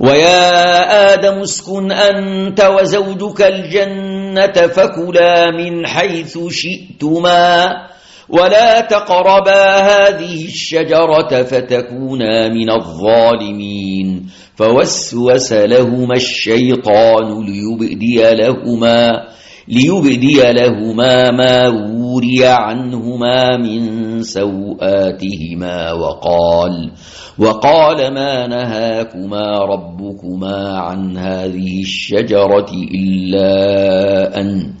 ويا آدم اسكن أنت وزوجك الجنة فكلا من حيث شئتما ولا تقربا هذه الشجرة فتكونا من الظالمين. فوسوس لهما الشيطان ليبدي لهما ليبدي لهما ما وري عنهما من سوآتهما وقال وقال ما نهاكما ربكما عن هذه الشجرة إلا أن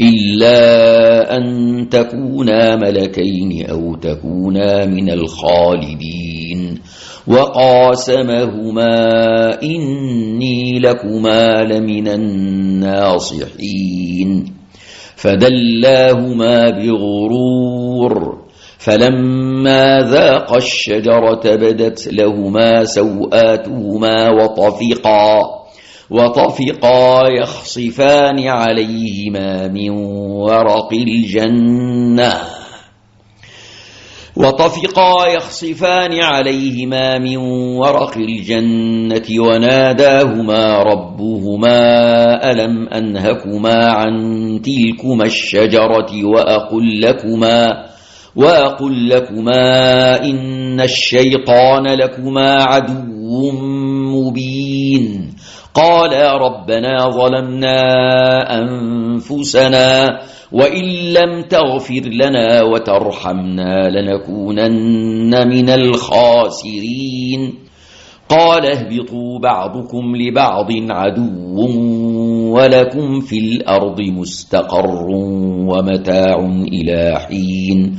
إلا أن تكونا ملكين أو تكونا من الخالدين. وقاسمهما إني لكما لمن الناصحين. فدلاهما بغرور فلما ذاق الشجرة بدت لهما سوآتهما وطفقا وطفقا يخصفان عليهما من ورق الجنة. وطفقا يخصفان عليهما من ورق الجنة وناداهما ربهما ألم أنهكما عن تلكما الشجرة وأقل لكما وأقل لكما إن الشيطان لكما عدو مبين قالا ربنا ظلمنا أنفسنا وإن لم تغفر لنا وترحمنا لنكونن من الخاسرين. قال اهبطوا بعضكم لبعض عدو ولكم في الأرض مستقر ومتاع إلى حين.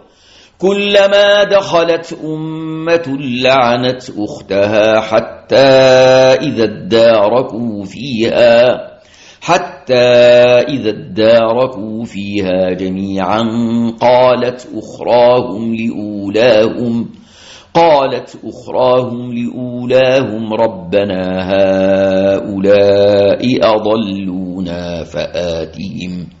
كلما دخلت أمة لعنت أختها حتى إذا اداركوا فيها حتى إذا اداركوا فيها جميعا قالت أخراهم لأولاهم قالت أخراهم لأولاهم ربنا هؤلاء أضلونا فآتهم.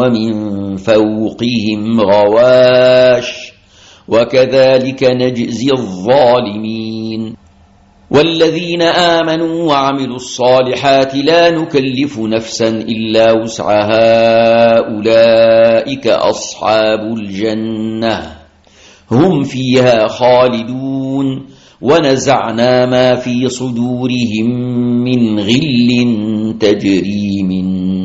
ومن فوقهم غواش وكذلك نجزي الظالمين والذين آمنوا وعملوا الصالحات لا نكلف نفسا إلا وسعها أولئك أصحاب الجنة هم فيها خالدون ونزعنا ما في صدورهم من غل تجري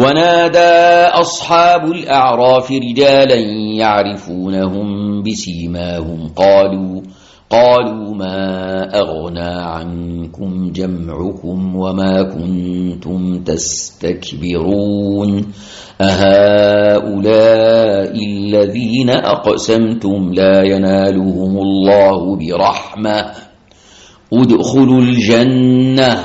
ونادى أصحاب الأعراف رجالا يعرفونهم بسيماهم. قالوا قالوا ما أغنى عنكم جمعكم وما كنتم تستكبرون. أهؤلاء الذين أقسمتم لا ينالهم الله برحمة. ادخلوا الجنة.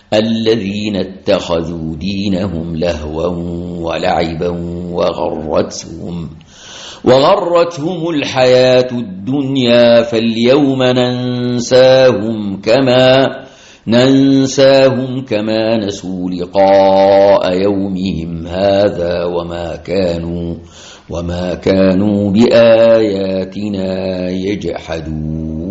الذين اتخذوا دينهم لهوا ولعبا وغرتهم وغرتهم الحياة الدنيا فاليوم ننساهم كما ننساهم كما نسوا لقاء يومهم هذا وما كانوا وما كانوا بآياتنا يجحدون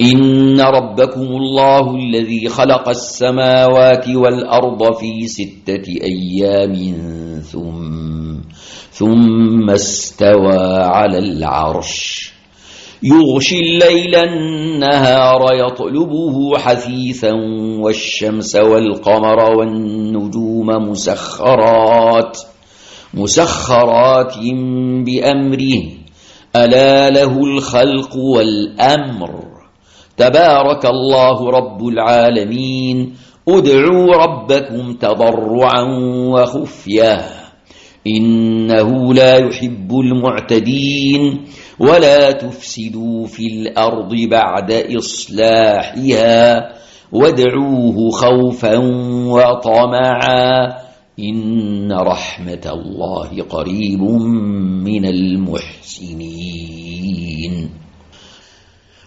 إن ربكم الله الذي خلق السماوات والأرض في ستة أيام ثم, ثم استوى على العرش. يغشي الليل النهار يطلبه حثيثا والشمس والقمر والنجوم مسخرات مسخرات بأمره. ألا له الخلق والأمر. تبارك الله رب العالمين. ادعوا ربكم تضرعا وخفيا. إنه لا يحب المعتدين. ولا تفسدوا في الأرض بعد إصلاحها. وادعوه خوفا وطمعا. إن رحمة الله قريب من المحسنين.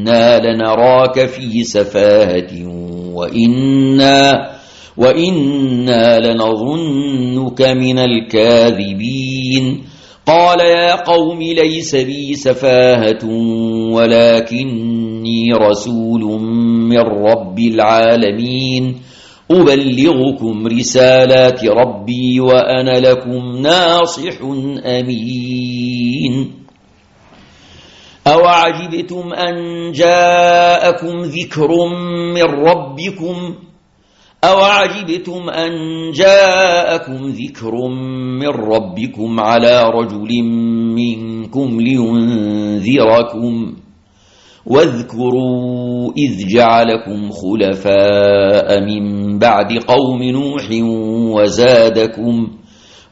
إنا لنراك في سفاهة وإنا, وإنا لنظنك من الكاذبين قال يا قوم ليس بي سفاهة ولكني رسول من رب العالمين أبلغكم رسالات ربي وأنا لكم ناصح أمين أوعجبتم أن جاءكم ذكر من ربكم؟ أوعجبتم أن جاءكم ذكر من ربكم على رجل منكم لينذركم؟ واذكروا إذ جعلكم خلفاء من بعد قوم نوح وزادكم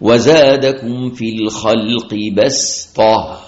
وزادكم في الخلق بسطة.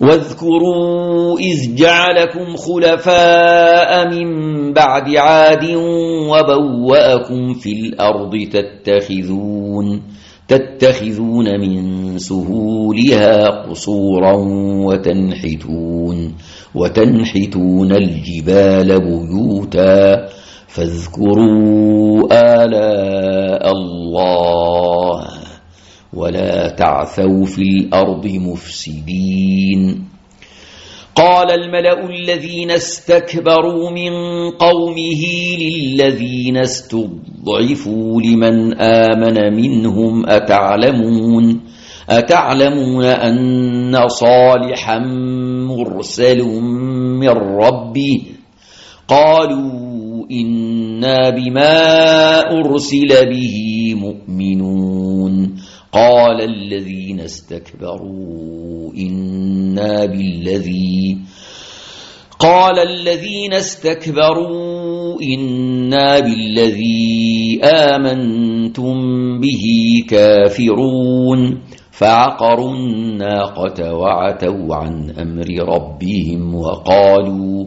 واذكروا إذ جعلكم خلفاء من بعد عاد وبوأكم في الأرض تتخذون تتخذون من سهولها قصورا وتنحتون وتنحتون الجبال بيوتا فاذكروا آلاء الله ولا تعثوا في الأرض مفسدين. قال الملأ الذين استكبروا من قومه للذين استضعفوا لمن آمن منهم أتعلمون؟ أتعلمون أن صالحا مرسل من ربه؟ قالوا إنا بما أرسل به مؤمنون. قال الذين استكبروا إنا بالذي قال الذين استكبروا إنا بالذي آمنتم به كافرون فعقروا الناقة وعتوا عن أمر ربهم وقالوا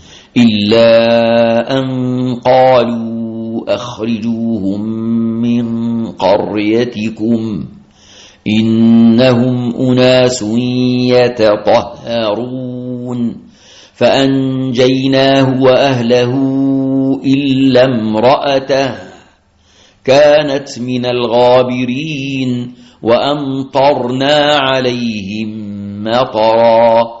إلا أن قالوا أخرجوهم من قريتكم إنهم أناس يتطهرون فأنجيناه وأهله إلا امرأته كانت من الغابرين وأمطرنا عليهم مطرًا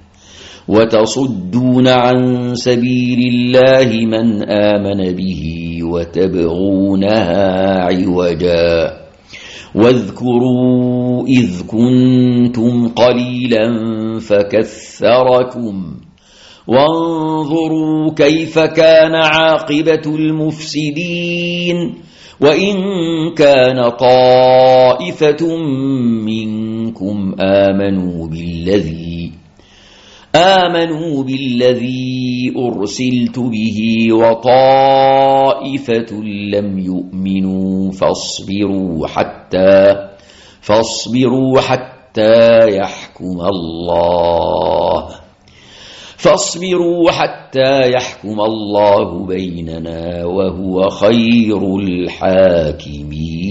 وتصدون عن سبيل الله من آمن به وتبغونها عوجا. واذكروا إذ كنتم قليلا فكثركم. وانظروا كيف كان عاقبة المفسدين. وإن كان طائفة منكم آمنوا بالذي آمنوا بالذي أرسلت به وطائفة لم يؤمنوا فاصبروا حتى فاصبروا حتى يحكم الله فاصبروا حتى يحكم الله بيننا وهو خير الحاكمين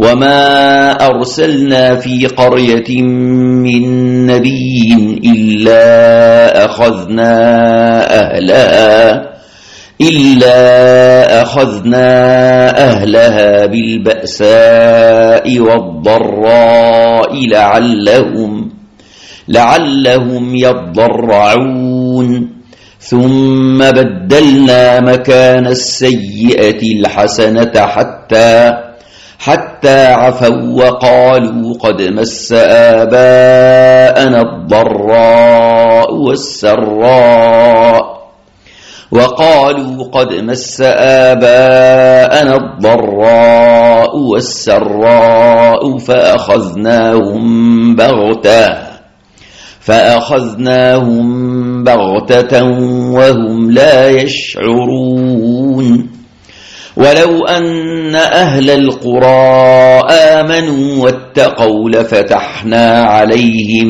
وما أرسلنا في قرية من نبي إلا أخذنا أهلها إلا أخذنا أهلها بالبأساء والضراء لعلهم لعلهم يضرعون. ثم بدلنا مكان السيئة الحسنة حتى حتى عفوا وقالوا قد مس آباءنا الضراء والسراء وقالوا قد مس آباءنا الضراء والسراء فأخذناهم بغتة فأخذناهم بغتة وهم لا يشعرون ولو أن أهل القرى آمنوا واتقوا لفتحنا عليهم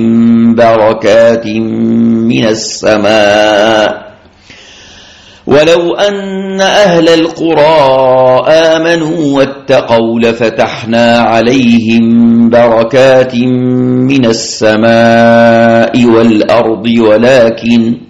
بركات من السماء. ولو أن أهل القرى آمنوا واتقوا لفتحنا عليهم بركات من السماء والأرض ولكن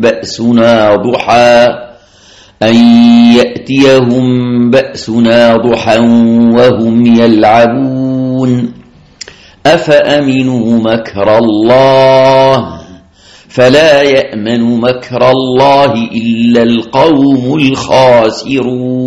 بأسنا ضحى أن يأتيهم بأسنا ضحى وهم يلعبون. أفأمنوا مكر الله؟ فلا يأمن مكر الله إلا القوم الخاسرون.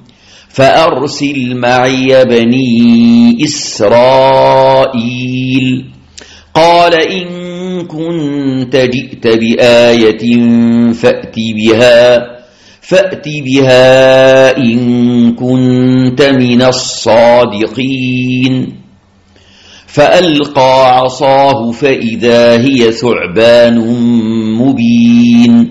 فأرسل معي بني إسرائيل. قال إن كنت جئت بآية فأت بها فأت بها إن كنت من الصادقين. فألقى عصاه فإذا هي ثعبان مبين.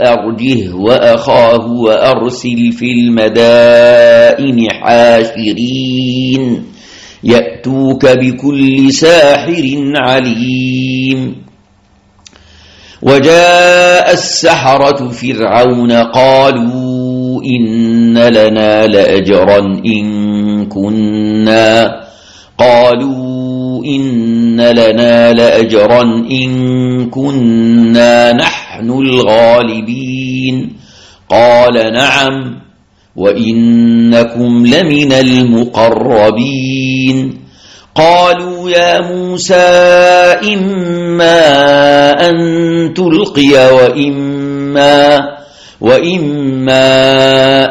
أرجه وأخاه وأرسل في المدائن حاشرين. يأتوك بكل ساحر عليم. وجاء السحرة فرعون قالوا إن لنا لأجرا إن كنا. قالوا إن لنا لأجرا إن كنا. نحن الغالبين. قال نعم وإنكم لمن المقربين. قالوا يا موسى إما أن تلقي وإما وإما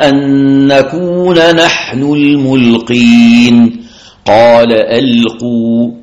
أن نكون نحن الملقين. قال ألقوا.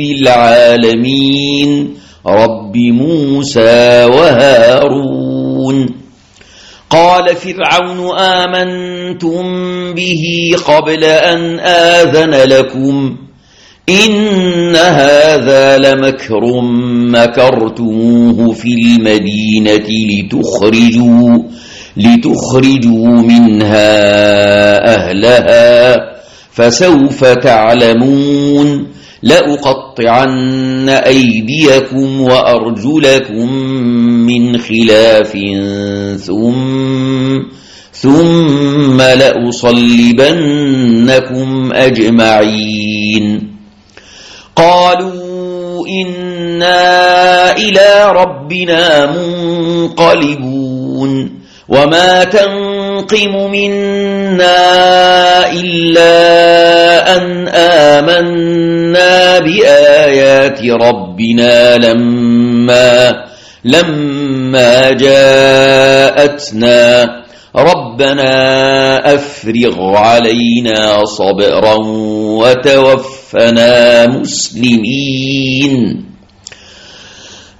العالمين رب موسى وهارون. قال فرعون آمنتم به قبل أن آذن لكم إن هذا لمكر مكرتموه في المدينة لتخرجوا لتخرجوا منها أهلها فسوف تعلمون. لأقطعن أيديكم وأرجلكم من خلاف ثم ثم لأصلبنكم أجمعين. قالوا إنا إلى ربنا منقلبون. وما تنقم منا إلا أن آمنا بآيات ربنا لما لما جاءتنا. ربنا أفرغ علينا صبرا وتوفنا مسلمين.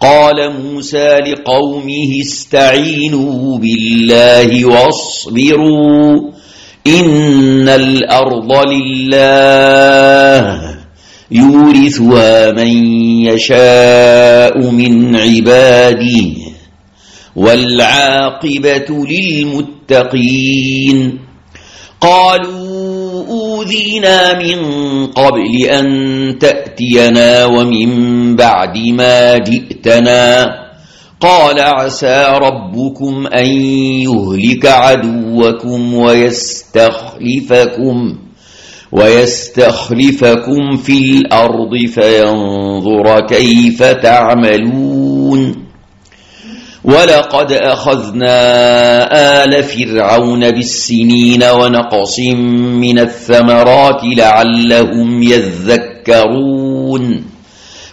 قال موسى لقومه استعينوا بالله واصبروا إن الأرض لله يورثها من يشاء من عباده والعاقبة للمتقين قالوا أوذينا من قبل أن تأتينا ومن بعد ما جئتنا قال عسى ربكم أن يهلك عدوكم ويستخلفكم ويستخلفكم في الأرض فينظر كيف تعملون ولقد أخذنا آل فرعون بالسنين ونقص من الثمرات لعلهم يذكرون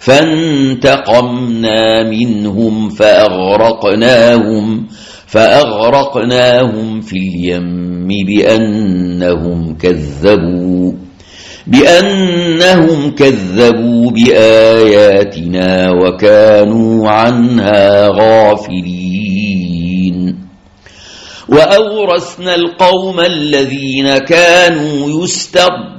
فانتقمنا منهم فأغرقناهم فأغرقناهم في اليم بأنهم كذبوا بأنهم كذبوا بآياتنا وكانوا عنها غافلين. وأورثنا القوم الذين كانوا يستضعفون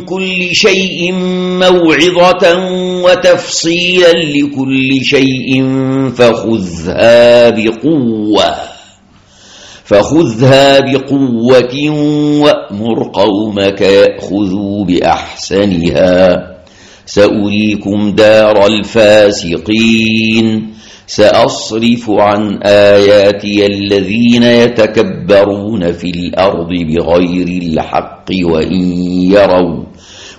كل شيء موعظة وتفصيلا لكل شيء فخذها بقوة فخذها بقوة وأمر قومك يأخذوا بأحسنها سأريكم دار الفاسقين سأصرف عن آياتي الذين يتكبرون في الأرض بغير الحق وإن يروا.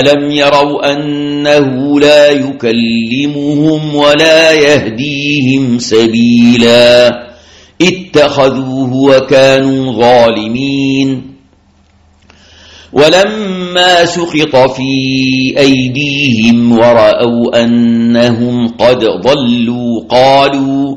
ألم يروا أنه لا يكلمهم ولا يهديهم سبيلا اتخذوه وكانوا ظالمين ولما سقط في أيديهم ورأوا أنهم قد ضلوا قالوا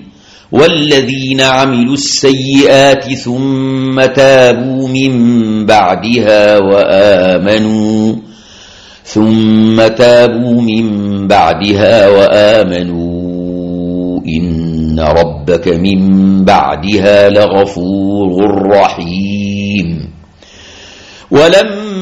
والذين عملوا السيئات ثم تابوا من بعدها وآمنوا ثم تابوا من بعدها وآمنوا. إن ربك من بعدها لغفور رحيم. ولما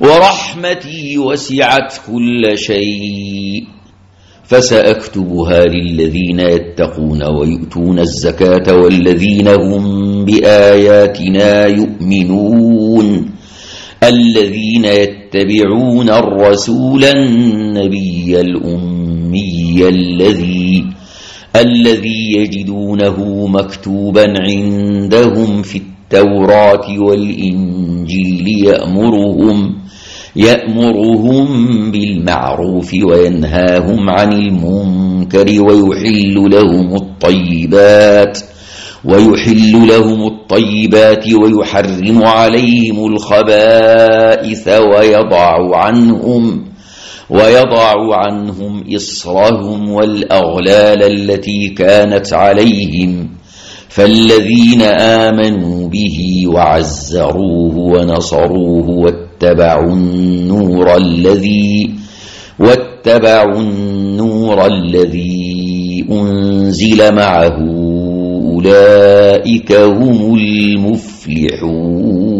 ورحمتي وسعت كل شيء فسأكتبها للذين يتقون ويؤتون الزكاة والذين هم بآياتنا يؤمنون. الذين يتبعون الرسول النبي الأمي الذي الذي يجدونه مكتوبا عندهم في التوراة والإنجيل. يأمرهم يأمرهم بالمعروف وينهاهم عن المنكر ويحل لهم الطيبات ويحل لهم الطيبات ويحرم عليهم الخبائث ويضع عنهم ويضع عنهم إصرهم والأغلال التي كانت عليهم. فالذين آمنوا به وعزروه ونصروه واتبعوا النور الذي واتبعوا النور الذي أنزل معه أولئك هم المفلحون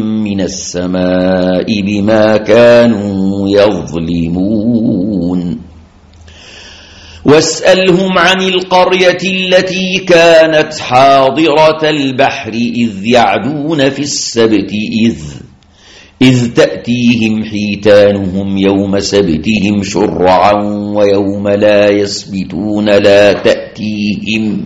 من السماء بما كانوا يظلمون. واسألهم عن القرية التي كانت حاضرة البحر إذ يعدون في السبت إذ إذ تأتيهم حيتانهم يوم سبتهم شرعا ويوم لا يسبتون لا تأتيهم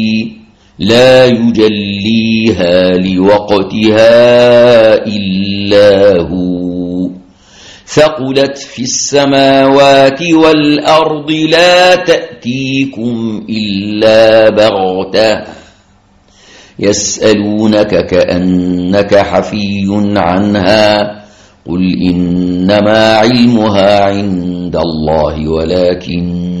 لا يجليها لوقتها إلا هو. ثقلت في السماوات والأرض لا تأتيكم إلا بغتة. يسألونك كأنك حفي عنها. قل إنما علمها عند الله ولكن